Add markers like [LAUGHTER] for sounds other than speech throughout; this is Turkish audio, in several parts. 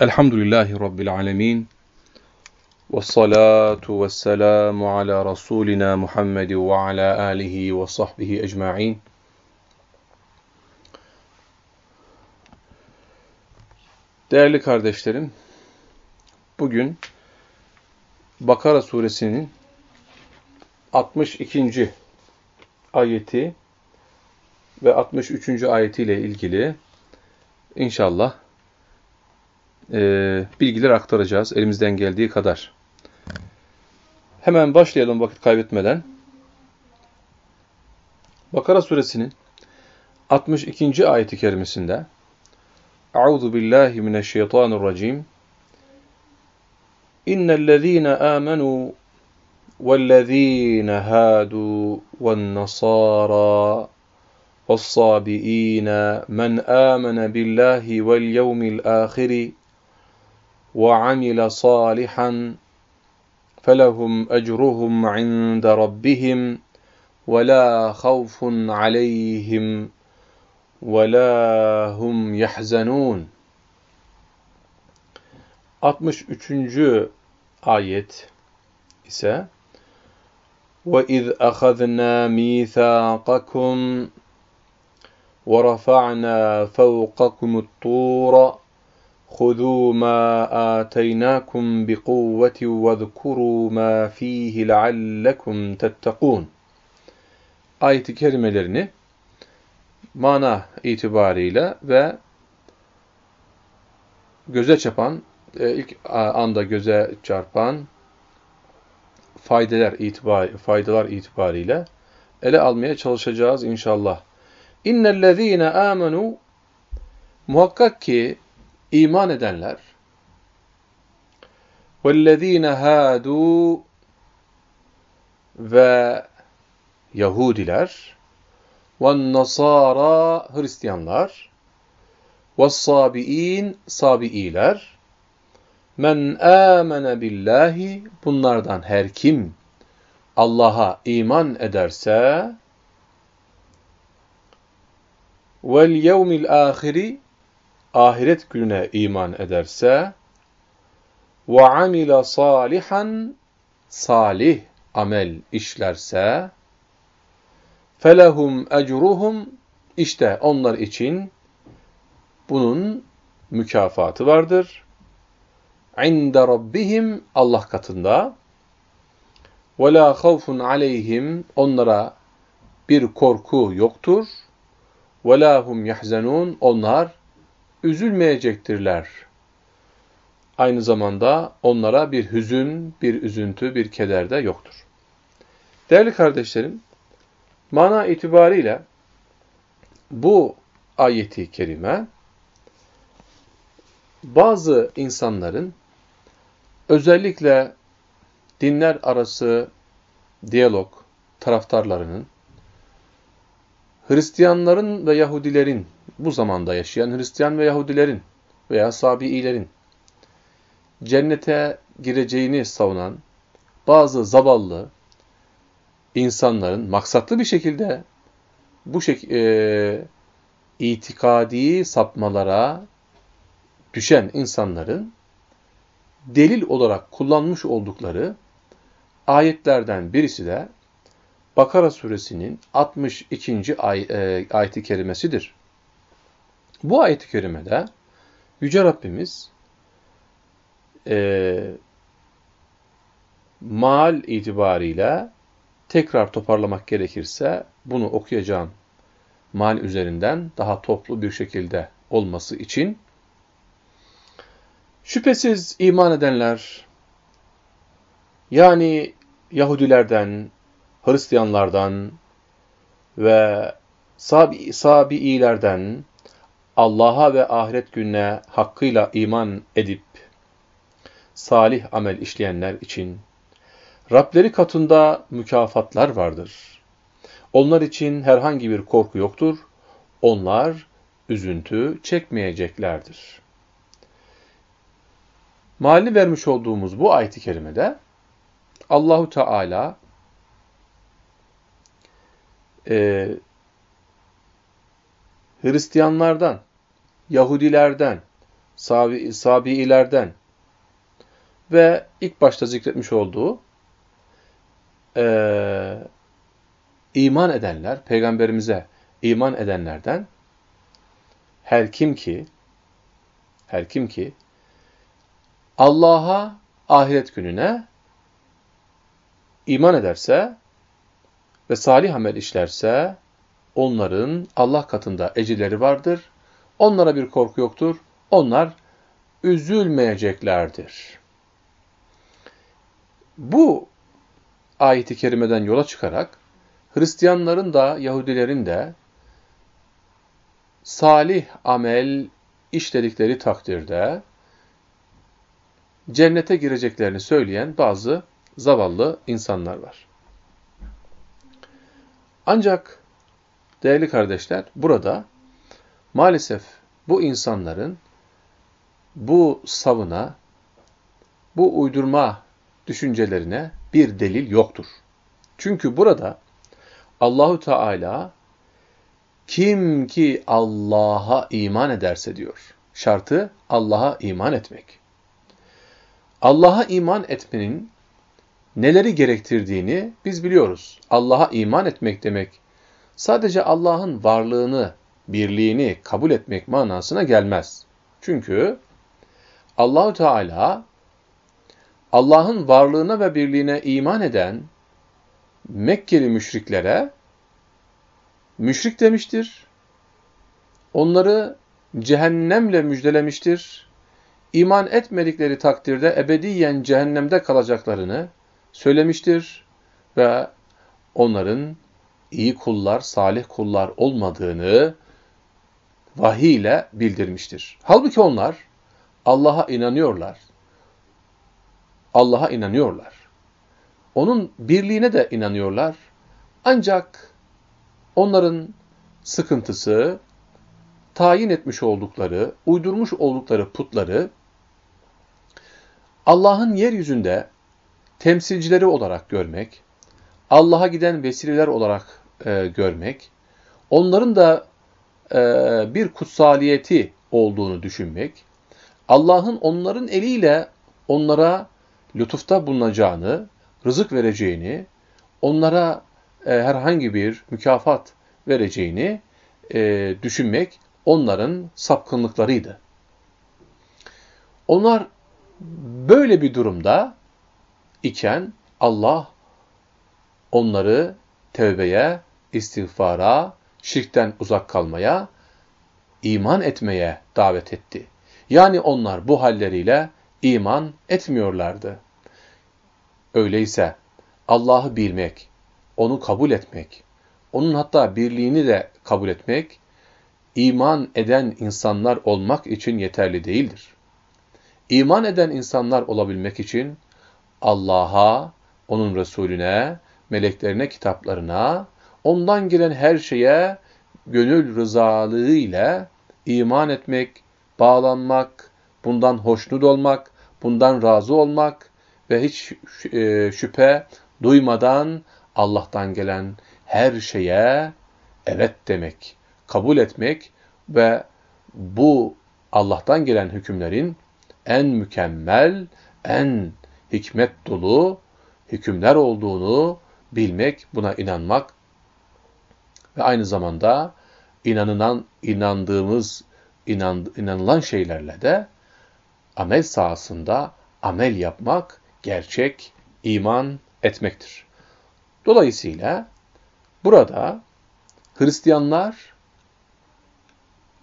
Elhamdülillahi Rabbil alemin. Ve salatu ve selamu ala Resulina Muhammed ve ala alihi ve sahbihi ecma'in. Değerli kardeşlerim, bugün Bakara suresinin 62. ayeti ve 63. ayetiyle ilgili inşallah e, bilgiler aktaracağız elimizden geldiği kadar. Hemen başlayalım vakit kaybetmeden. Bakara suresinin 62. ayeti kerimesinde Euzu billahi mineşşeytanirracim İnnellezîne âmenû vellezîne hâdû vennasârâ والصابئين من آمن بالله واليوم الآخر وعمل صالحا فلهم أجرهم عند ربهم ولا خوف عليهم ولا هم يحزنون 63. ayet ise وَإِذْ أَخَذْنَا مِيثَاقَكُمْ وَرَفَعْنَا فَوْقَكُمُ الطُّورَ خُذُوا مَا آتَيْنَاكُمْ بِقُوَّةٍ وَاذْكُرُوا مَا فِيهِ لَعَلَّكُمْ تَتَّقُونَ Ayet-i kerimelerini mana itibariyle ve göze çarpan, ilk anda göze çarpan faydeler itibari, faydalar itibariyle ele almaya çalışacağız inşallah. İnnellezîne âmenû muhakkak ki iman edenler vellezîne hâdû ve Yahudiler ve'n-nasâra Hristiyanlar ve's-sâbiîn Sabi'iler men âmene billahi bunlardan her kim Allah'a iman ederse vel yevmil ahiri ahiret gününe iman ederse ve amila salihan salih amel işlerse felehum ecruhum işte onlar için bunun mükafatı vardır. İnde rabbihim Allah katında ve la havfun aleyhim onlara bir korku yoktur. Ve la hum yahzenun onlar üzülmeyecektirler. Aynı zamanda onlara bir hüzün, bir üzüntü, bir keder de yoktur. Değerli kardeşlerim, mana itibariyle bu ayeti kerime bazı insanların özellikle dinler arası diyalog taraftarlarının Hristiyanların ve Yahudilerin bu zamanda yaşayan Hristiyan ve Yahudilerin veya Sabi'ilerin cennete gireceğini savunan bazı zavallı insanların maksatlı bir şekilde bu şek e, itikadi sapmalara düşen insanların delil olarak kullanmış oldukları ayetlerden birisi de Bakara suresinin 62. Ay, e, ayeti kerimesidir. Bu ayet-i kerimede Yüce Rabbimiz e, mal itibariyle tekrar toparlamak gerekirse bunu okuyacağım mal üzerinden daha toplu bir şekilde olması için şüphesiz iman edenler yani Yahudilerden, Hristiyanlardan ve Sabi, Sabi'ilerden Allah'a ve ahiret gününe hakkıyla iman edip salih amel işleyenler için Rableri katında mükafatlar vardır. Onlar için herhangi bir korku yoktur. Onlar üzüntü çekmeyeceklerdir. Mali vermiş olduğumuz bu ayet-i kerimede Allahu Teala e, Hristiyanlardan, Yahudilerden sabi, sabiilerden ve ilk başta zikretmiş olduğu e, iman edenler, peygamberimize iman edenlerden her kim ki her kim ki Allah'a ahiret gününe iman ederse ve salih amel işlerse onların Allah katında ecirleri vardır. Onlara bir korku yoktur. Onlar üzülmeyeceklerdir. Bu ayeti kerimeden yola çıkarak Hristiyanların da Yahudilerin de salih amel işledikleri takdirde cennete gireceklerini söyleyen bazı zavallı insanlar var. Ancak değerli kardeşler burada maalesef bu insanların bu savına, bu uydurma düşüncelerine bir delil yoktur. Çünkü burada Allahu Teala kim ki Allah'a iman ederse diyor. Şartı Allah'a iman etmek. Allah'a iman etmenin neleri gerektirdiğini biz biliyoruz. Allah'a iman etmek demek sadece Allah'ın varlığını, birliğini kabul etmek manasına gelmez. Çünkü Allahu Teala Allah'ın varlığına ve birliğine iman eden Mekkeli müşriklere müşrik demiştir. Onları cehennemle müjdelemiştir. İman etmedikleri takdirde ebediyen cehennemde kalacaklarını söylemiştir ve onların iyi kullar, salih kullar olmadığını vahiy ile bildirmiştir. Halbuki onlar Allah'a inanıyorlar. Allah'a inanıyorlar. Onun birliğine de inanıyorlar. Ancak onların sıkıntısı tayin etmiş oldukları, uydurmuş oldukları putları Allah'ın yeryüzünde temsilcileri olarak görmek, Allah'a giden vesileler olarak e, görmek, onların da e, bir kutsaliyeti olduğunu düşünmek, Allah'ın onların eliyle onlara lütufta bulunacağını, rızık vereceğini, onlara e, herhangi bir mükafat vereceğini e, düşünmek onların sapkınlıklarıydı. Onlar böyle bir durumda iken Allah onları tevbeye, istiğfara, şirkten uzak kalmaya, iman etmeye davet etti. Yani onlar bu halleriyle iman etmiyorlardı. Öyleyse Allah'ı bilmek, onu kabul etmek, onun hatta birliğini de kabul etmek, iman eden insanlar olmak için yeterli değildir. İman eden insanlar olabilmek için Allah'a, onun Resulüne, meleklerine, kitaplarına, ondan gelen her şeye gönül rızalığı ile iman etmek, bağlanmak, bundan hoşnut olmak, bundan razı olmak ve hiç e, şüphe duymadan Allah'tan gelen her şeye evet demek, kabul etmek ve bu Allah'tan gelen hükümlerin en mükemmel, en hikmet dolu hükümler olduğunu bilmek, buna inanmak ve aynı zamanda inanılan, inandığımız, inan, inanılan şeylerle de amel sahasında amel yapmak, gerçek iman etmektir. Dolayısıyla burada Hristiyanlar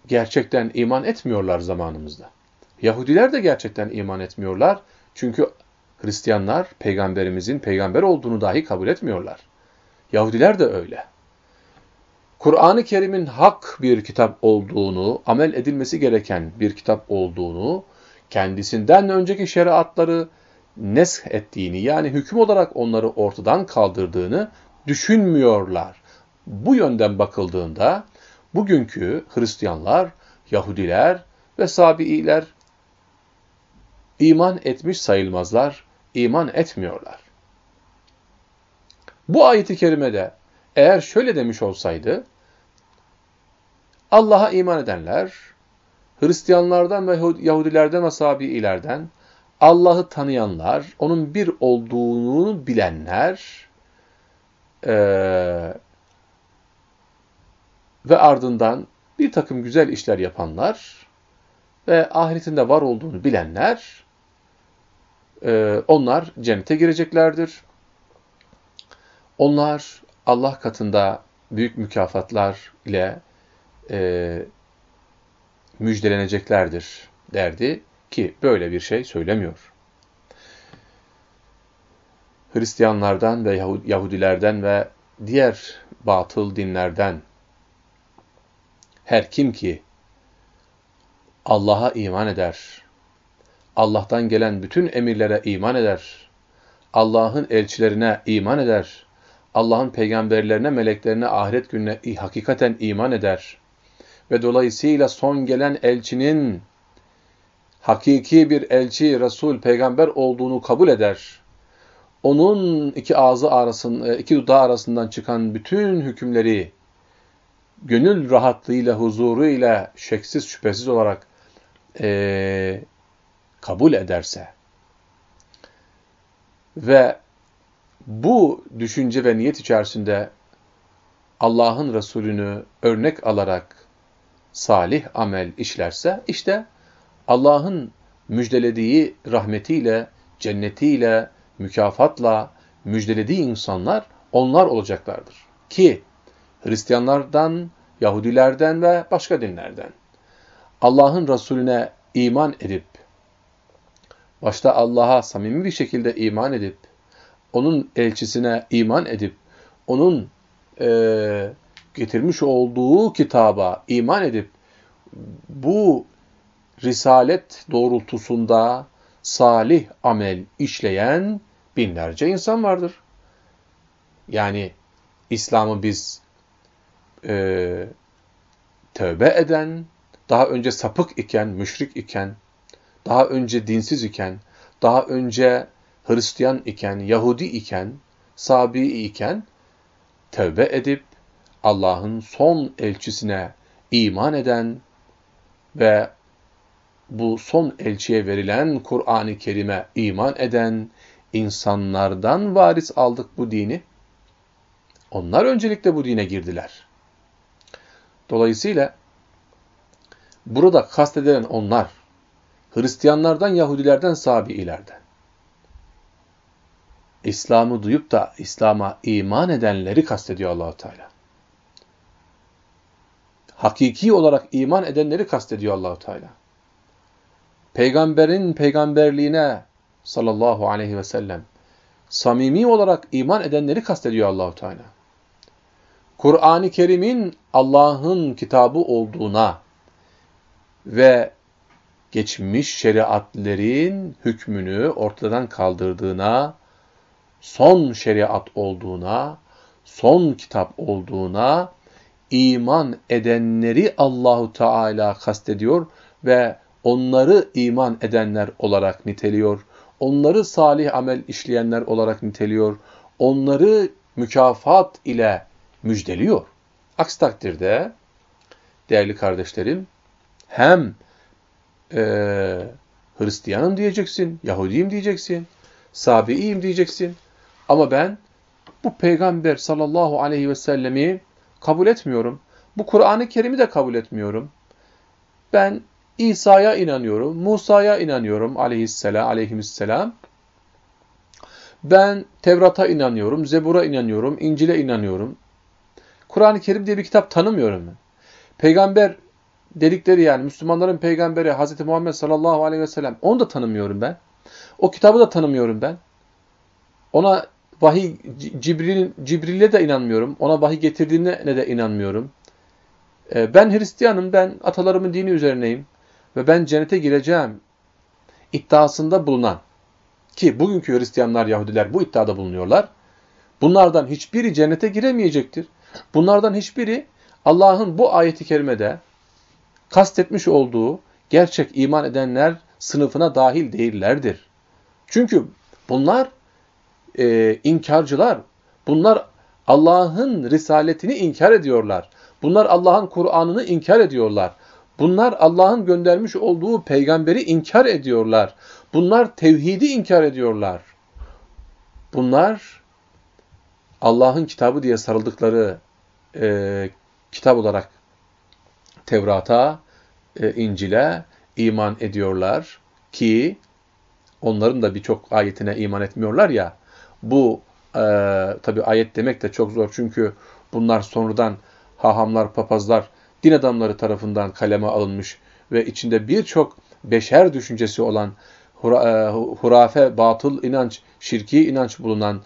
gerçekten iman etmiyorlar zamanımızda. Yahudiler de gerçekten iman etmiyorlar. Çünkü Hristiyanlar peygamberimizin peygamber olduğunu dahi kabul etmiyorlar. Yahudiler de öyle. Kur'an-ı Kerim'in hak bir kitap olduğunu, amel edilmesi gereken bir kitap olduğunu, kendisinden önceki şeriatları nesh ettiğini, yani hüküm olarak onları ortadan kaldırdığını düşünmüyorlar. Bu yönden bakıldığında, bugünkü Hristiyanlar, Yahudiler ve Sabi'iler iman etmiş sayılmazlar, iman etmiyorlar. Bu ayeti kerimede eğer şöyle demiş olsaydı, Allah'a iman edenler, Hristiyanlardan ve Yahudilerden ve Sabi'ilerden Allah'ı tanıyanlar, onun bir olduğunu bilenler e, ve ardından bir takım güzel işler yapanlar ve ahiretinde var olduğunu bilenler e, onlar cennete gireceklerdir. Onlar Allah katında büyük mükafatlar ile e, müjdeleneceklerdir derdi ki böyle bir şey söylemiyor. Hristiyanlardan ve Yahudilerden ve diğer batıl dinlerden her kim ki Allah'a iman eder, Allah'tan gelen bütün emirlere iman eder, Allah'ın elçilerine iman eder, Allah'ın peygamberlerine, meleklerine, ahiret gününe hakikaten iman eder ve dolayısıyla son gelen elçinin hakiki bir elçi, Resul, peygamber olduğunu kabul eder. Onun iki ağzı arasında, iki dudağı arasından çıkan bütün hükümleri gönül rahatlığıyla, huzuruyla, şeksiz şüphesiz olarak e, kabul ederse ve bu düşünce ve niyet içerisinde Allah'ın Resulünü örnek alarak salih amel işlerse işte Allah'ın müjdelediği rahmetiyle, cennetiyle, mükafatla müjdelediği insanlar onlar olacaklardır. Ki Hristiyanlardan, Yahudilerden ve başka dinlerden Allah'ın Resulüne iman edip, başta Allah'a samimi bir şekilde iman edip, onun elçisine iman edip, onun e, getirmiş olduğu kitaba iman edip, bu risalet doğrultusunda salih amel işleyen binlerce insan vardır. Yani İslam'ı biz e, tövbe eden, daha önce sapık iken, müşrik iken, daha önce dinsiz iken, daha önce Hristiyan iken, Yahudi iken, Sabi iken tövbe edip Allah'ın son elçisine iman eden ve bu son elçiye verilen Kur'an-ı Kerim'e iman eden insanlardan varis aldık bu dini. Onlar öncelikle bu dine girdiler. Dolayısıyla burada kastedilen onlar Hristiyanlardan, Yahudilerden, Sabi'ilerden. İslam'ı duyup da İslam'a iman edenleri kastediyor Allahu Teala. Hakiki olarak iman edenleri kastediyor Allahu Teala. Peygamberin peygamberliğine sallallahu aleyhi ve sellem samimi olarak iman edenleri kastediyor Allahu Teala. Kur'an-ı Kerim'in Allah'ın kitabı olduğuna ve geçmiş şeriatlerin hükmünü ortadan kaldırdığına, son şeriat olduğuna, son kitap olduğuna iman edenleri Allahu Teala kastediyor ve onları iman edenler olarak niteliyor. Onları salih amel işleyenler olarak niteliyor. Onları mükafat ile müjdeliyor. Aksi takdirde değerli kardeşlerim hem e, Hristiyanım diyeceksin, Yahudiyim diyeceksin, Sabi'iyim diyeceksin. Ama ben bu peygamber sallallahu aleyhi ve sellemi kabul etmiyorum. Bu Kur'an-ı Kerim'i de kabul etmiyorum. Ben İsa'ya inanıyorum, Musa'ya inanıyorum aleyhisselam, aleyhisselam. Ben Tevrat'a inanıyorum, Zebur'a inanıyorum, İncil'e inanıyorum. Kur'an-ı Kerim diye bir kitap tanımıyorum. Peygamber dedikleri yani Müslümanların peygamberi Hz. Muhammed sallallahu aleyhi ve sellem onu da tanımıyorum ben. O kitabı da tanımıyorum ben. Ona vahiy Cibril'in Cibril'e de inanmıyorum. Ona vahiy getirdiğine ne de inanmıyorum. Ee, ben Hristiyanım, ben atalarımın dini üzerineyim ve ben cennete gireceğim iddiasında bulunan ki bugünkü Hristiyanlar, Yahudiler bu iddiada bulunuyorlar. Bunlardan hiçbiri cennete giremeyecektir. Bunlardan hiçbiri Allah'ın bu ayeti kerimede kastetmiş olduğu gerçek iman edenler sınıfına dahil değillerdir. Çünkü bunlar e, inkarcılar. Bunlar Allah'ın risaletini inkar ediyorlar. Bunlar Allah'ın Kur'an'ını inkar ediyorlar. Bunlar Allah'ın göndermiş olduğu peygamberi inkar ediyorlar. Bunlar tevhidi inkar ediyorlar. Bunlar Allah'ın kitabı diye sarıldıkları e, kitap olarak Tevrat'a, e, İncil'e iman ediyorlar ki onların da birçok ayetine iman etmiyorlar ya. Bu e, tabi ayet demek de çok zor çünkü bunlar sonradan hahamlar, papazlar, din adamları tarafından kaleme alınmış ve içinde birçok beşer düşüncesi olan e, hurafe, batıl inanç, şirki inanç bulunan,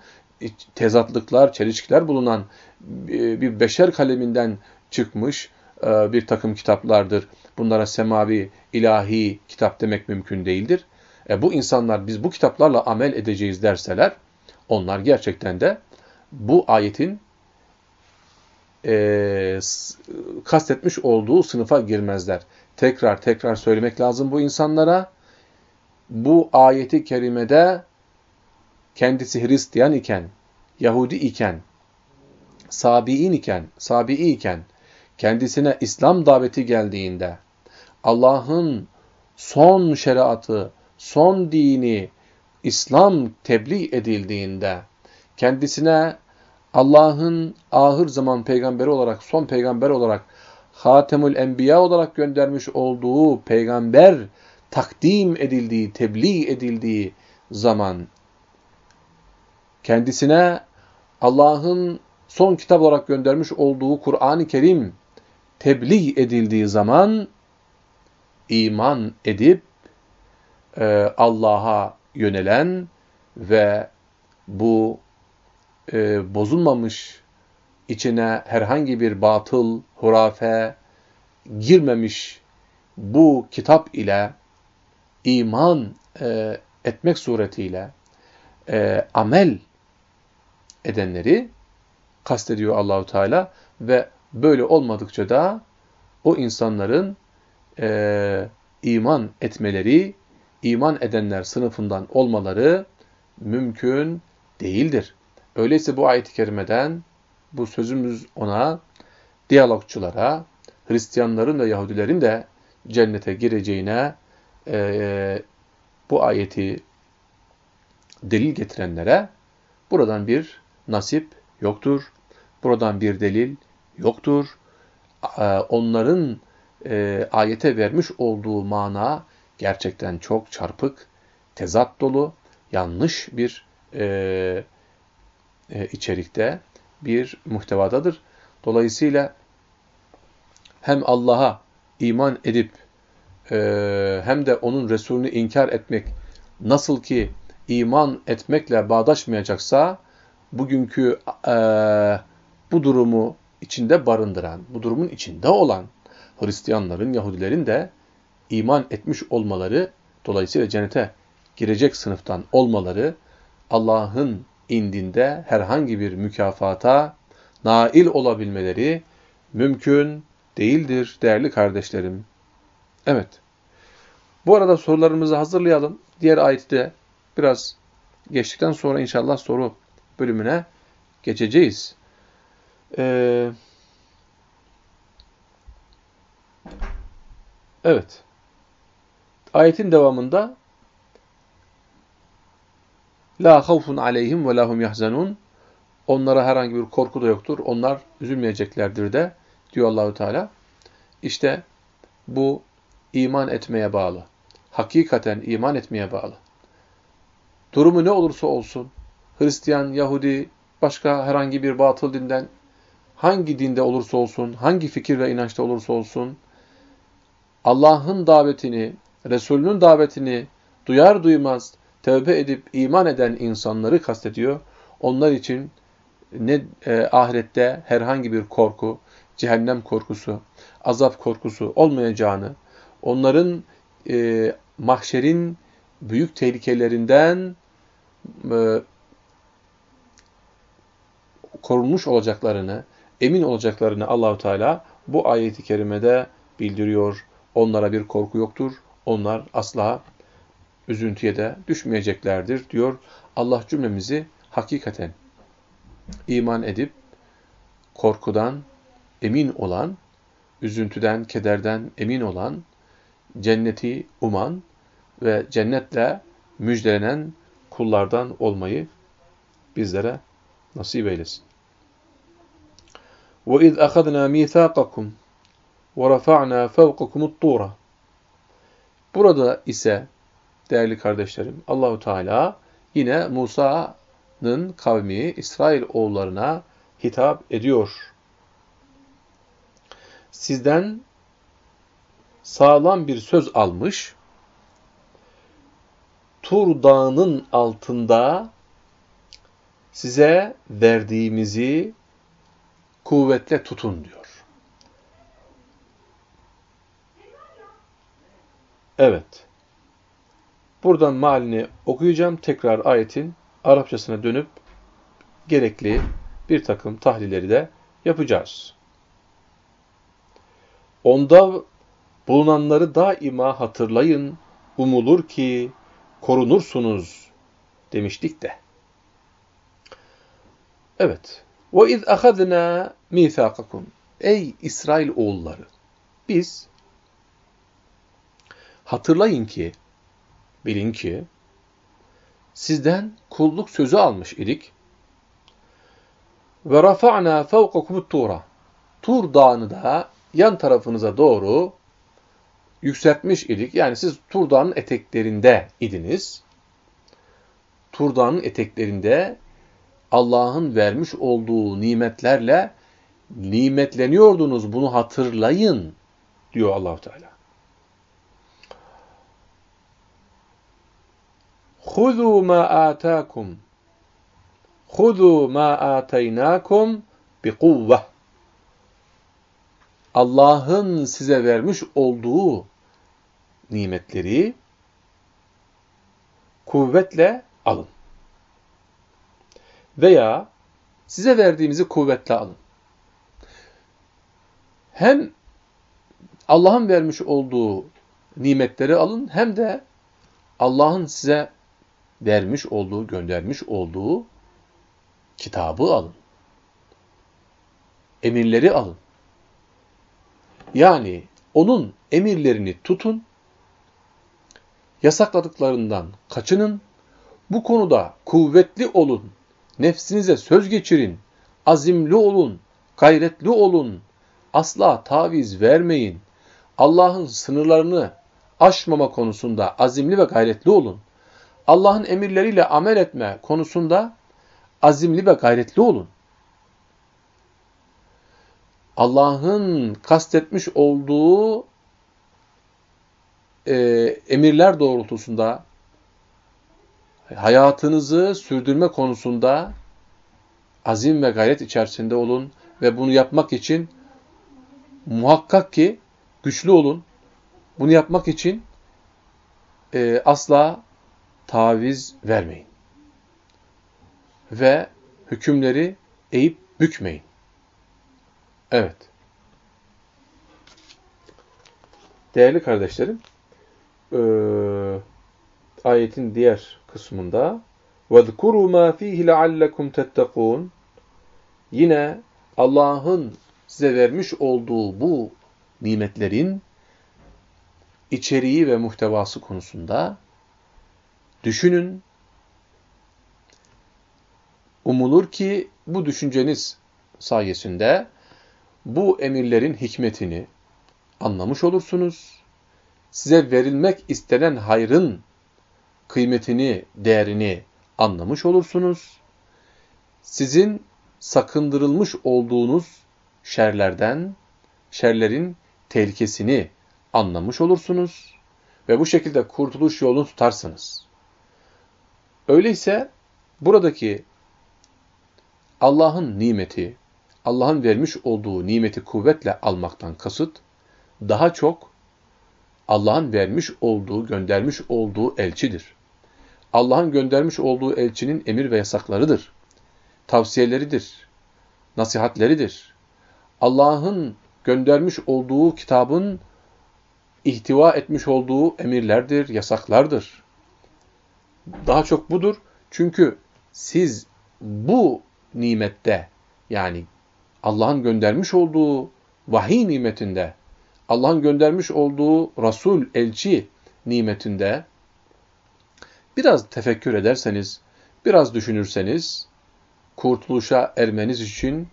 tezatlıklar, çelişkiler bulunan e, bir beşer kaleminden çıkmış e, bir takım kitaplardır. Bunlara semavi, ilahi kitap demek mümkün değildir. E bu insanlar biz bu kitaplarla amel edeceğiz derseler, onlar gerçekten de bu ayetin e, kastetmiş olduğu sınıfa girmezler. Tekrar tekrar söylemek lazım bu insanlara. Bu ayeti kerimede kendisi Hristiyan iken, Yahudi iken, Sabi'in iken, Sabi'i iken, kendisine İslam daveti geldiğinde, Allah'ın son şeriatı, son dini, İslam tebliğ edildiğinde, kendisine Allah'ın ahır zaman peygamberi olarak, son peygamber olarak, Hatemül Enbiya olarak göndermiş olduğu peygamber takdim edildiği, tebliğ edildiği zaman kendisine Allah'ın son kitap olarak göndermiş olduğu Kur'an-ı Kerim tebliğ edildiği zaman iman edip e, Allah'a yönelen ve bu e, bozulmamış, içine herhangi bir batıl, hurafe girmemiş bu kitap ile iman e, etmek suretiyle e, amel edenleri kastediyor Allahu Teala ve böyle olmadıkça da o insanların e, iman etmeleri, iman edenler sınıfından olmaları mümkün değildir. Öyleyse bu ayet-i kerimeden bu sözümüz ona diyalogçulara, Hristiyanların ve Yahudilerin de cennete gireceğine e, bu ayeti delil getirenlere buradan bir nasip yoktur. Buradan bir delil yoktur. E, onların e, ayete vermiş olduğu mana gerçekten çok çarpık, tezat dolu, yanlış bir e, e, içerikte bir muhtevadadır. Dolayısıyla hem Allah'a iman edip e, hem de onun Resulünü inkar etmek nasıl ki iman etmekle bağdaşmayacaksa bugünkü e, bu durumu içinde barındıran, bu durumun içinde olan Hristiyanların, Yahudilerin de iman etmiş olmaları, dolayısıyla cennete girecek sınıftan olmaları, Allah'ın indinde herhangi bir mükafata nail olabilmeleri mümkün değildir değerli kardeşlerim. Evet. Bu arada sorularımızı hazırlayalım. Diğer ayette biraz geçtikten sonra inşallah soru bölümüne geçeceğiz. Ee, evet. Ayetin devamında La havfun aleyhim ve lahum yahzanun. Onlara herhangi bir korku da yoktur. Onlar üzülmeyeceklerdir de diyor Allahu Teala. İşte bu iman etmeye bağlı. Hakikaten iman etmeye bağlı. Durumu ne olursa olsun, Hristiyan, Yahudi, başka herhangi bir batıl dinden, hangi dinde olursa olsun, hangi fikir ve inançta olursa olsun, Allah'ın davetini, Resulünün davetini duyar duymaz, tövbe edip iman eden insanları kastediyor. Onlar için ne e, ahirette herhangi bir korku, cehennem korkusu, azap korkusu olmayacağını, onların e, mahşerin büyük tehlikelerinden e, korunmuş olacaklarını, emin olacaklarını Allahu Teala bu ayeti kerimede bildiriyor. Onlara bir korku yoktur Onlar asla üzüntüye de düşmeyeceklerdir diyor. Allah cümlemizi hakikaten iman edip korkudan emin olan üzüntüden, kederden emin olan, cenneti uman ve cennetle müjdelenen kullardan olmayı bizlere nasip eylesin. وَاِذْ أَخَذْنَا مِيثَاقَكُمْ وَرَفَعْنَا فَوْقَكُمُ الطُّورَ Burada ise değerli kardeşlerim Allahu Teala yine Musa'nın kavmi İsrail oğullarına hitap ediyor. Sizden sağlam bir söz almış, Tur Dağı'nın altında size verdiğimizi kuvvetle tutun diyor. Evet. Buradan malini okuyacağım. Tekrar ayetin Arapçasına dönüp gerekli bir takım tahlilleri de yapacağız. Onda bulunanları daima hatırlayın, umulur ki korunursunuz demiştik de. Evet. Ve iz ahadna mithaqakum. Ey İsrail oğulları. Biz hatırlayın ki, bilin ki, sizden kulluk sözü almış idik. Ve rafa'na fevkakum tura. Tur dağını da yan tarafınıza doğru yükseltmiş idik. Yani siz Tur dağının eteklerinde idiniz. Tur dağının eteklerinde Allah'ın vermiş olduğu nimetlerle nimetleniyordunuz. Bunu hatırlayın diyor Allahu Teala. Huzu ma atakum. Huzu ma ataynakum bi kuvve. Allah'ın size vermiş olduğu nimetleri kuvvetle alın. Veya size verdiğimizi kuvvetle alın. Hem Allah'ın vermiş olduğu nimetleri alın hem de Allah'ın size vermiş olduğu, göndermiş olduğu kitabı alın. Emirleri alın. Yani onun emirlerini tutun, yasakladıklarından kaçının, bu konuda kuvvetli olun, nefsinize söz geçirin, azimli olun, gayretli olun, asla taviz vermeyin, Allah'ın sınırlarını aşmama konusunda azimli ve gayretli olun. Allah'ın emirleriyle amel etme konusunda azimli ve gayretli olun. Allah'ın kastetmiş olduğu e, emirler doğrultusunda hayatınızı sürdürme konusunda azim ve gayret içerisinde olun ve bunu yapmak için muhakkak ki güçlü olun. Bunu yapmak için e, asla taviz vermeyin. Ve hükümleri eğip bükmeyin. Evet. Değerli kardeşlerim, e, ayetin diğer kısmında وَذْكُرُوا مَا ف۪يهِ لَعَلَّكُمْ تَتَّقُونَ Yine Allah'ın size vermiş olduğu bu nimetlerin içeriği ve muhtevası konusunda düşünün. Umulur ki bu düşünceniz sayesinde bu emirlerin hikmetini anlamış olursunuz. Size verilmek istenen hayrın kıymetini, değerini anlamış olursunuz. Sizin sakındırılmış olduğunuz şerlerden, şerlerin tehlikesini anlamış olursunuz ve bu şekilde kurtuluş yolunu tutarsınız. Öyleyse buradaki Allah'ın nimeti, Allah'ın vermiş olduğu nimeti kuvvetle almaktan kasıt, daha çok Allah'ın vermiş olduğu, göndermiş olduğu elçidir. Allah'ın göndermiş olduğu elçinin emir ve yasaklarıdır. Tavsiyeleridir. Nasihatleridir. Allah'ın göndermiş olduğu kitabın ihtiva etmiş olduğu emirlerdir, yasaklardır. Daha çok budur. Çünkü siz bu nimette yani Allah'ın göndermiş olduğu vahiy nimetinde, Allah'ın göndermiş olduğu Resul, elçi nimetinde biraz tefekkür ederseniz, biraz düşünürseniz, kurtuluşa ermeniz için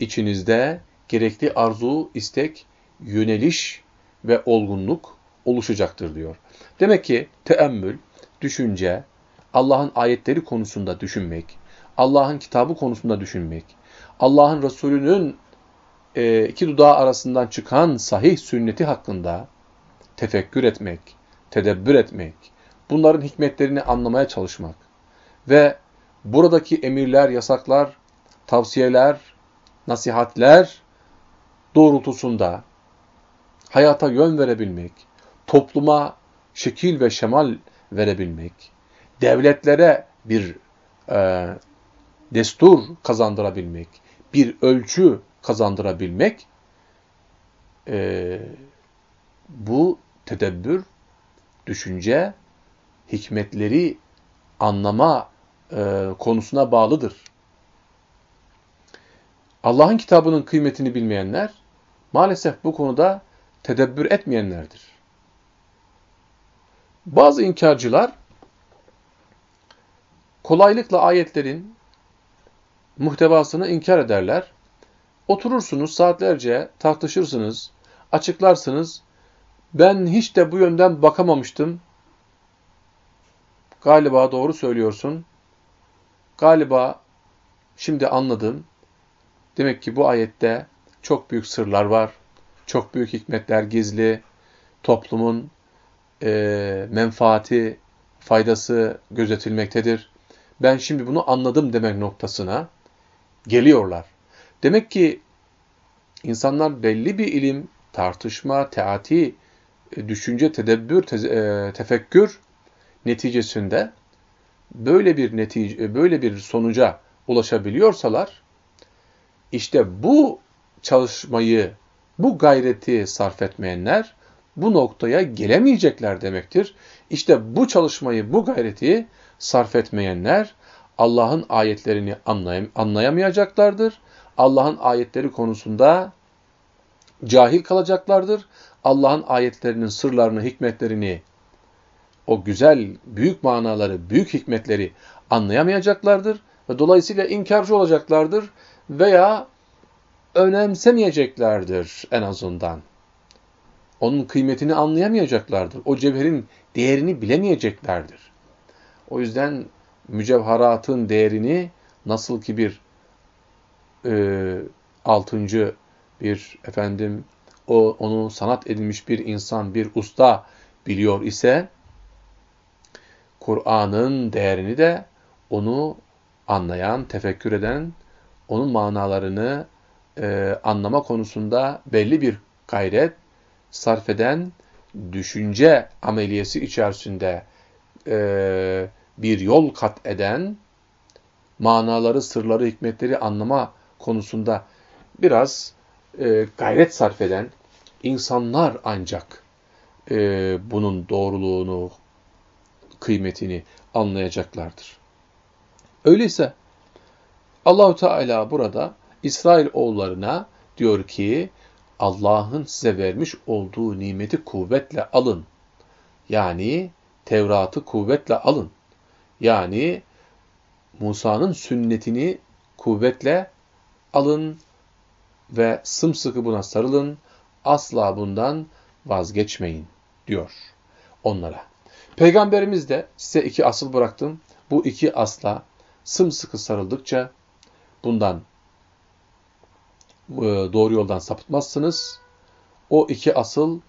içinizde gerekli arzu, istek, yöneliş ve olgunluk oluşacaktır diyor. Demek ki teemmül, düşünce, Allah'ın ayetleri konusunda düşünmek, Allah'ın kitabı konusunda düşünmek, Allah'ın Resulü'nün e, iki dudağı arasından çıkan sahih sünneti hakkında tefekkür etmek, tedebbür etmek, bunların hikmetlerini anlamaya çalışmak ve buradaki emirler, yasaklar, tavsiyeler, nasihatler doğrultusunda hayata yön verebilmek, topluma şekil ve şemal verebilmek, devletlere bir e, destur kazandırabilmek, bir ölçü kazandırabilmek, e, bu tedebbür, düşünce, hikmetleri anlama e, konusuna bağlıdır. Allah'ın kitabının kıymetini bilmeyenler, maalesef bu konuda tedebbür etmeyenlerdir. Bazı inkarcılar, kolaylıkla ayetlerin muhtevasını inkar ederler. Oturursunuz saatlerce tartışırsınız, açıklarsınız. Ben hiç de bu yönden bakamamıştım. Galiba doğru söylüyorsun. Galiba şimdi anladım. Demek ki bu ayette çok büyük sırlar var. Çok büyük hikmetler gizli. Toplumun e, menfaati, faydası gözetilmektedir. Ben şimdi bunu anladım demek noktasına geliyorlar. Demek ki insanlar belli bir ilim, tartışma, teati, e, düşünce, tedebbür, te e, tefekkür neticesinde böyle bir netice, e, böyle bir sonuca ulaşabiliyorsalar, işte bu çalışmayı, bu gayreti sarf etmeyenler bu noktaya gelemeyecekler demektir. İşte bu çalışmayı, bu gayreti sarf etmeyenler Allah'ın ayetlerini anlayam anlayamayacaklardır. Allah'ın ayetleri konusunda cahil kalacaklardır. Allah'ın ayetlerinin sırlarını, hikmetlerini, o güzel, büyük manaları, büyük hikmetleri anlayamayacaklardır. Ve dolayısıyla inkarcı olacaklardır veya önemsemeyeceklerdir en azından. Onun kıymetini anlayamayacaklardır. O cevherin değerini bilemeyeceklerdir. O yüzden mücevheratın değerini nasıl ki bir e, altıncı bir efendim o onu sanat edilmiş bir insan, bir usta biliyor ise Kur'an'ın değerini de onu anlayan, tefekkür eden, onun manalarını e, anlama konusunda belli bir gayret sarf eden, düşünce ameliyesi içerisinde e, bir yol kat eden, manaları, sırları, hikmetleri anlama konusunda biraz e, gayret sarf eden insanlar ancak e, bunun doğruluğunu, kıymetini anlayacaklardır. Öyleyse Allahu Teala burada İsrail oğullarına diyor ki Allah'ın size vermiş olduğu nimeti kuvvetle alın. Yani Tevrat'ı kuvvetle alın. Yani Musa'nın sünnetini kuvvetle alın ve sımsıkı buna sarılın. Asla bundan vazgeçmeyin diyor onlara. Peygamberimiz de size iki asıl bıraktım. Bu iki asla sımsıkı sarıldıkça bundan doğru yoldan sapıtmazsınız. O iki asıl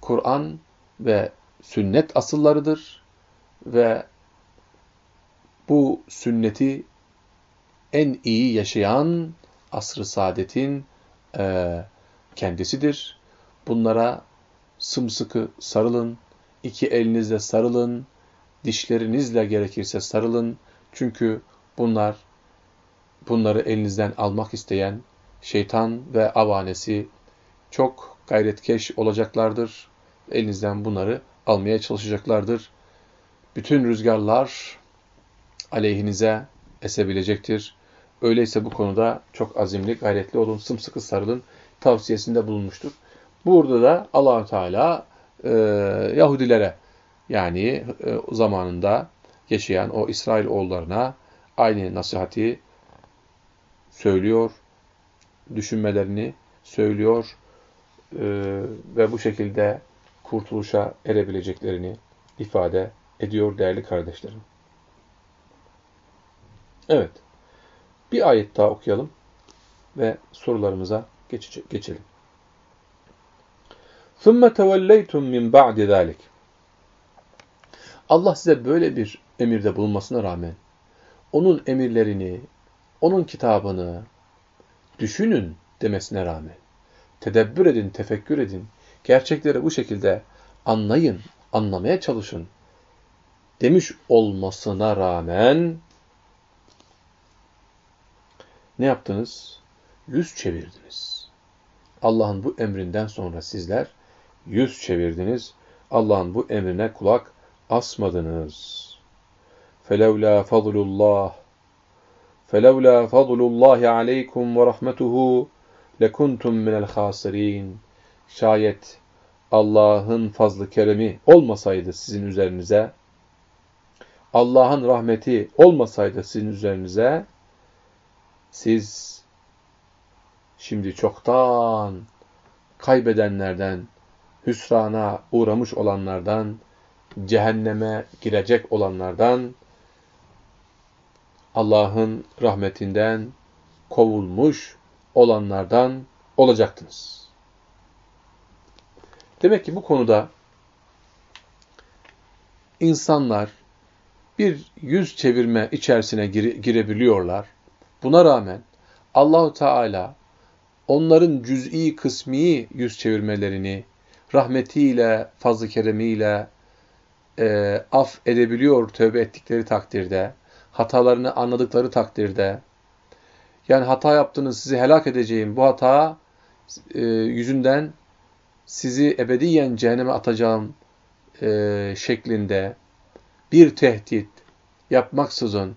Kur'an ve sünnet asıllarıdır ve bu sünneti en iyi yaşayan asr-ı saadetin e, kendisidir. Bunlara sımsıkı sarılın, iki elinizle sarılın, dişlerinizle gerekirse sarılın. Çünkü bunlar bunları elinizden almak isteyen şeytan ve avanesi çok gayretkeş olacaklardır. Elinizden bunları almaya çalışacaklardır. Bütün rüzgarlar aleyhinize esebilecektir. Öyleyse bu konuda çok azimli, gayretli olun, sımsıkı sarılın. tavsiyesinde bulunmuştur. Burada da allah Teala e, Yahudilere yani e, zamanında yaşayan o İsrail oğullarına aynı nasihati söylüyor, düşünmelerini söylüyor e, ve bu şekilde kurtuluşa erebileceklerini ifade ediyor değerli kardeşlerim. Evet. Bir ayet daha okuyalım ve geç geçelim. ثُمَّ تَوَلَّيْتُمْ مِنْ بَعْدِ ذَٰلِكِ Allah size böyle bir emirde bulunmasına rağmen onun emirlerini, onun kitabını düşünün demesine rağmen tedebbür edin, tefekkür edin, gerçekleri bu şekilde anlayın, anlamaya çalışın demiş olmasına rağmen ne yaptınız? Yüz çevirdiniz. Allah'ın bu emrinden sonra sizler yüz çevirdiniz. Allah'ın bu emrine kulak asmadınız. فَلَوْلَا فَضْلُ اللّٰهِ فَلَوْلَا فَضْلُ اللّٰهِ عَلَيْكُمْ وَرَحْمَتُهُ لَكُنْتُمْ مِنَ الْخَاسِرِينَ Şayet Allah'ın fazlı keremi olmasaydı sizin üzerinize, Allah'ın rahmeti olmasaydı sizin üzerinize, siz şimdi çoktan kaybedenlerden, hüsrana uğramış olanlardan, cehenneme girecek olanlardan, Allah'ın rahmetinden kovulmuş olanlardan olacaktınız. Demek ki bu konuda insanlar bir yüz çevirme içerisine gire, girebiliyorlar. Buna rağmen Allahu Teala onların cüz'i kısmi yüz çevirmelerini rahmetiyle, fazl-ı keremiyle e, af edebiliyor tövbe ettikleri takdirde, hatalarını anladıkları takdirde. Yani hata yaptınız, sizi helak edeceğim, bu hata e, yüzünden sizi ebediyen cehenneme atacağım e, şeklinde bir tehdit yapmaksızın,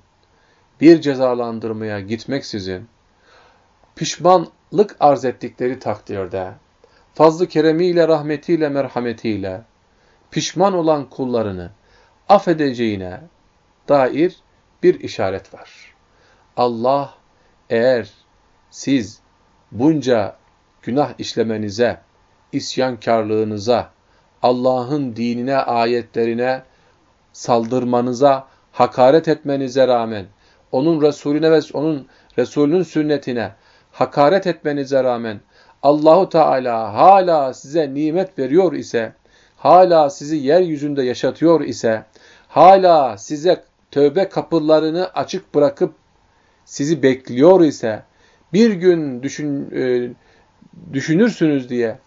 bir cezalandırmaya gitmeksizin, pişmanlık arz ettikleri takdirde, fazlı keremiyle, rahmetiyle, merhametiyle, pişman olan kullarını affedeceğine dair bir işaret var. Allah eğer siz bunca günah işlemenize, isyankarlığınıza, Allah'ın dinine, ayetlerine saldırmanıza, hakaret etmenize rağmen, onun Resulüne ve onun Resulünün sünnetine hakaret etmenize rağmen Allahu Teala hala size nimet veriyor ise, hala sizi yeryüzünde yaşatıyor ise, hala size tövbe kapılarını açık bırakıp sizi bekliyor ise, bir gün düşün, e, düşünürsünüz diye,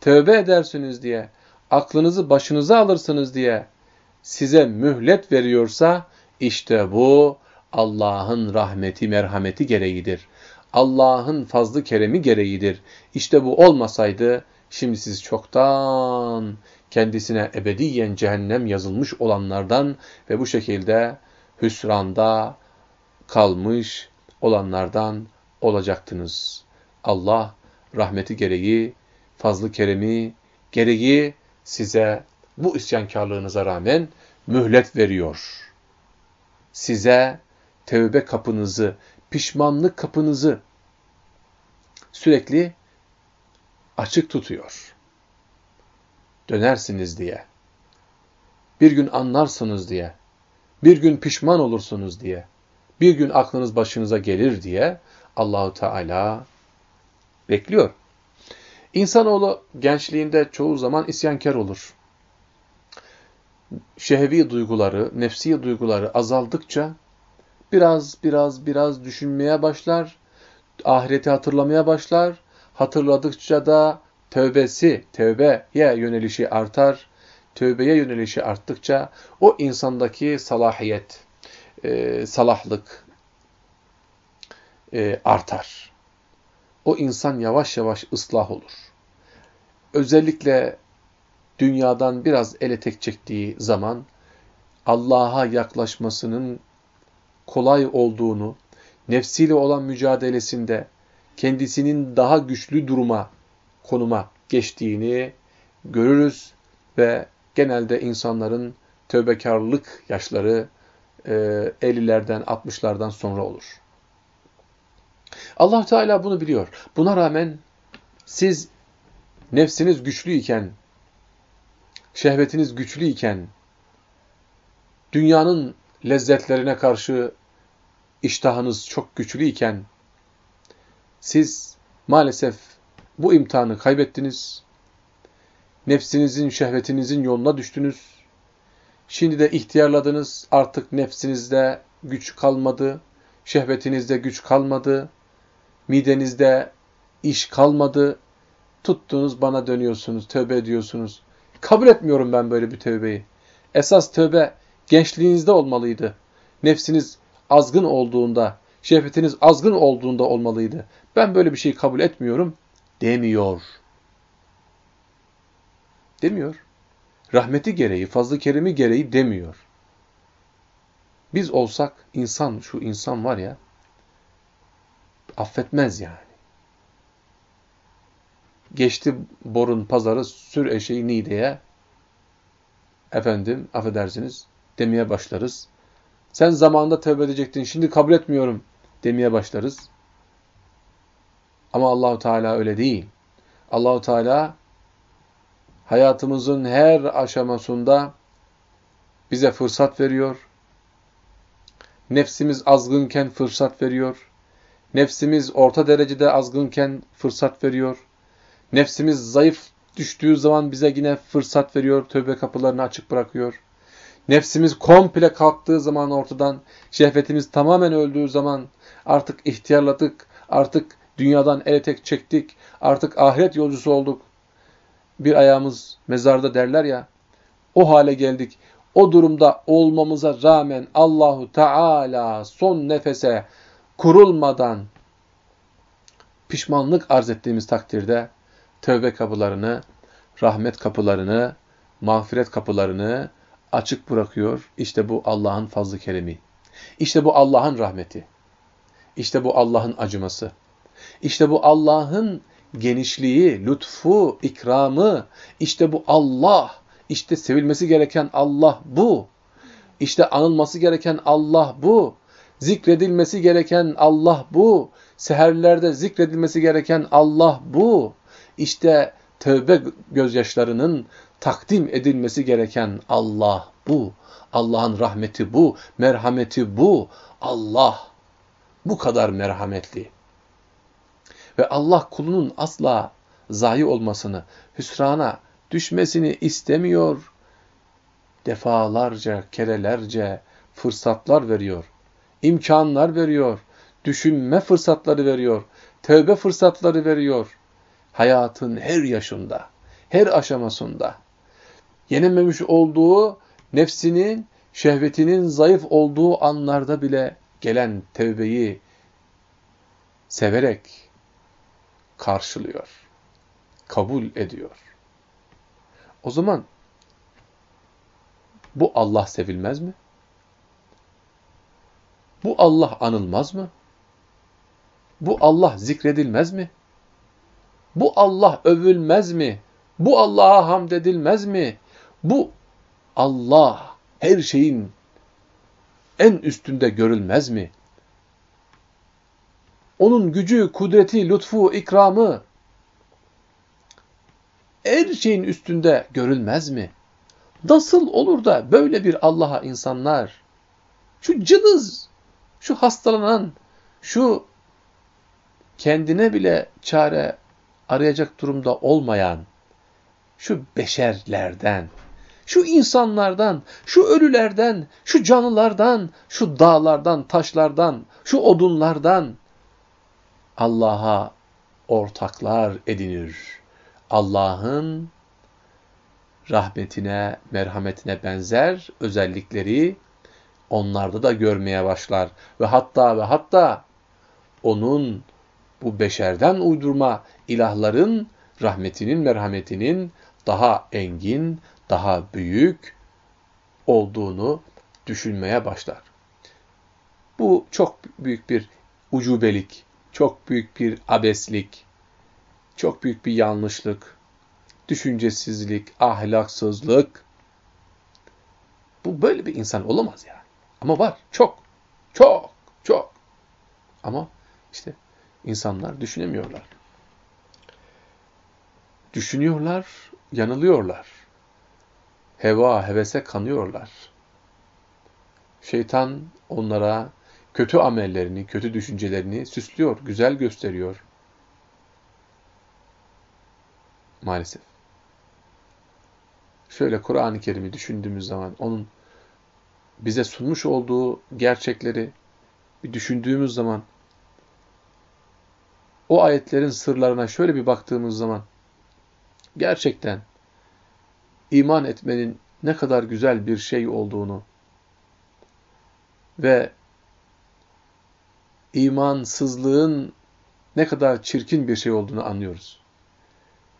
tövbe edersiniz diye, aklınızı başınıza alırsınız diye size mühlet veriyorsa, işte bu Allah'ın rahmeti, merhameti gereğidir. Allah'ın fazlı keremi gereğidir. İşte bu olmasaydı, şimdi siz çoktan kendisine ebediyen cehennem yazılmış olanlardan ve bu şekilde hüsranda kalmış olanlardan olacaktınız. Allah rahmeti gereği, fazlı keremi gereği size bu isyankarlığınıza rağmen mühlet veriyor. Size tevbe kapınızı, pişmanlık kapınızı sürekli açık tutuyor dönersiniz diye, bir gün anlarsınız diye, bir gün pişman olursunuz diye, bir gün aklınız başınıza gelir diye Allahu Teala bekliyor. İnsanoğlu gençliğinde çoğu zaman isyankar olur. Şehvi duyguları, nefsi duyguları azaldıkça biraz biraz biraz düşünmeye başlar, ahireti hatırlamaya başlar. Hatırladıkça da tövbesi, tövbeye yönelişi artar. Tövbeye yönelişi arttıkça o insandaki salahiyet, e, salahlık e, artar. O insan yavaş yavaş ıslah olur. Özellikle dünyadan biraz ele tek çektiği zaman Allah'a yaklaşmasının kolay olduğunu, nefsiyle olan mücadelesinde kendisinin daha güçlü duruma konuma geçtiğini görürüz ve genelde insanların tövbekarlık yaşları e, 50'lerden 60'lardan sonra olur. Allah Teala bunu biliyor. Buna rağmen siz nefsiniz güçlüyken, şehvetiniz güçlüyken, dünyanın lezzetlerine karşı iştahınız çok güçlüyken, siz maalesef bu imtihanı kaybettiniz, nefsinizin, şehvetinizin yoluna düştünüz, şimdi de ihtiyarladınız, artık nefsinizde güç kalmadı, şehvetinizde güç kalmadı, midenizde iş kalmadı, tuttunuz bana dönüyorsunuz, tövbe ediyorsunuz. Kabul etmiyorum ben böyle bir tövbeyi. Esas tövbe gençliğinizde olmalıydı. Nefsiniz azgın olduğunda, şehvetiniz azgın olduğunda olmalıydı. Ben böyle bir şeyi kabul etmiyorum demiyor. Demiyor. Rahmeti gereği, fazlı kerimi gereği demiyor. Biz olsak insan, şu insan var ya, affetmez yani. Geçti borun pazarı, sür eşeği Niğde'ye, efendim, affedersiniz, demeye başlarız. Sen zamanında tövbe edecektin, şimdi kabul etmiyorum demeye başlarız. Ama Allahu Teala öyle değil. Allahu Teala hayatımızın her aşamasında bize fırsat veriyor. Nefsimiz azgınken fırsat veriyor. Nefsimiz orta derecede azgınken fırsat veriyor. Nefsimiz zayıf düştüğü zaman bize yine fırsat veriyor. Tövbe kapılarını açık bırakıyor. Nefsimiz komple kalktığı zaman ortadan, şehvetimiz tamamen öldüğü zaman artık ihtiyarladık, artık dünyadan el tek çektik, artık ahiret yolcusu olduk. Bir ayağımız mezarda derler ya, o hale geldik. O durumda olmamıza rağmen Allahu Teala son nefese kurulmadan pişmanlık arz ettiğimiz takdirde tövbe kapılarını, rahmet kapılarını, mağfiret kapılarını açık bırakıyor. İşte bu Allah'ın fazlı keremi. İşte bu Allah'ın rahmeti. İşte bu Allah'ın acıması. İşte bu Allah'ın genişliği, lütfu, ikramı. İşte bu Allah. İşte sevilmesi gereken Allah bu. İşte anılması gereken Allah bu. Zikredilmesi gereken Allah bu. Seherlerde zikredilmesi gereken Allah bu. İşte tövbe gözyaşlarının takdim edilmesi gereken Allah bu. Allah'ın rahmeti bu, merhameti bu. Allah bu kadar merhametli. Ve Allah kulunun asla zayi olmasını, hüsrana düşmesini istemiyor. Defalarca, kerelerce fırsatlar veriyor. imkanlar veriyor. Düşünme fırsatları veriyor. Tövbe fırsatları veriyor. Hayatın her yaşında, her aşamasında. Yenememiş olduğu nefsinin, şehvetinin zayıf olduğu anlarda bile gelen tevbeyi severek karşılıyor, kabul ediyor. O zaman bu Allah sevilmez mi? Bu Allah anılmaz mı? Bu Allah zikredilmez mi? Bu Allah övülmez mi? Bu Allah'a hamd edilmez mi? Bu Allah her şeyin en üstünde görülmez mi? Onun gücü, kudreti, lütfu, ikramı her şeyin üstünde görülmez mi? Nasıl olur da böyle bir Allah'a insanlar, şu cılız, şu hastalanan, şu kendine bile çare arayacak durumda olmayan, şu beşerlerden, şu insanlardan, şu ölülerden, şu canlılardan, şu dağlardan, taşlardan, şu odunlardan Allah'a ortaklar edinir. Allah'ın rahmetine, merhametine benzer özellikleri onlarda da görmeye başlar. Ve hatta ve hatta onun bu beşerden uydurma ilahların rahmetinin, merhametinin daha engin, daha büyük olduğunu düşünmeye başlar. Bu çok büyük bir ucubelik, çok büyük bir abeslik, çok büyük bir yanlışlık, düşüncesizlik, ahlaksızlık. Bu böyle bir insan olamaz yani. Ama var. Çok. Çok. Çok. Ama işte insanlar düşünemiyorlar. Düşünüyorlar, yanılıyorlar. Heva, hevese kanıyorlar. Şeytan onlara kötü amellerini, kötü düşüncelerini süslüyor, güzel gösteriyor. Maalesef. Şöyle Kur'an-ı Kerim'i düşündüğümüz zaman onun bize sunmuş olduğu gerçekleri bir düşündüğümüz zaman o ayetlerin sırlarına şöyle bir baktığımız zaman gerçekten iman etmenin ne kadar güzel bir şey olduğunu ve imansızlığın ne kadar çirkin bir şey olduğunu anlıyoruz.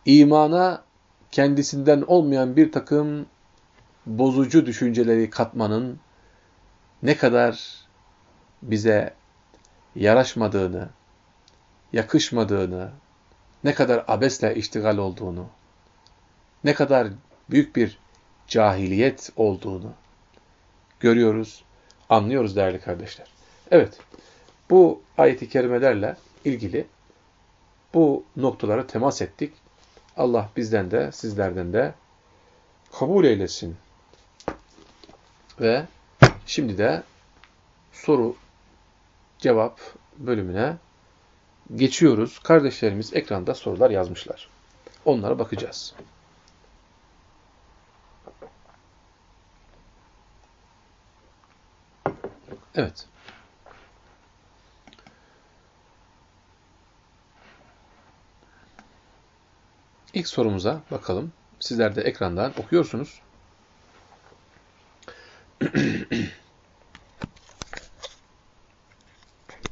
İmana kendisinden olmayan bir takım bozucu düşünceleri katmanın ne kadar bize yaraşmadığını, yakışmadığını, ne kadar abesle iştigal olduğunu, ne kadar büyük bir cahiliyet olduğunu görüyoruz, anlıyoruz değerli kardeşler. Evet, bu ayet-i kerimelerle ilgili bu noktalara temas ettik. Allah bizden de sizlerden de kabul eylesin. Ve şimdi de soru cevap bölümüne geçiyoruz. Kardeşlerimiz ekranda sorular yazmışlar. Onlara bakacağız. Evet. İlk sorumuza bakalım. Sizler de ekrandan okuyorsunuz. [CLEARS THROAT]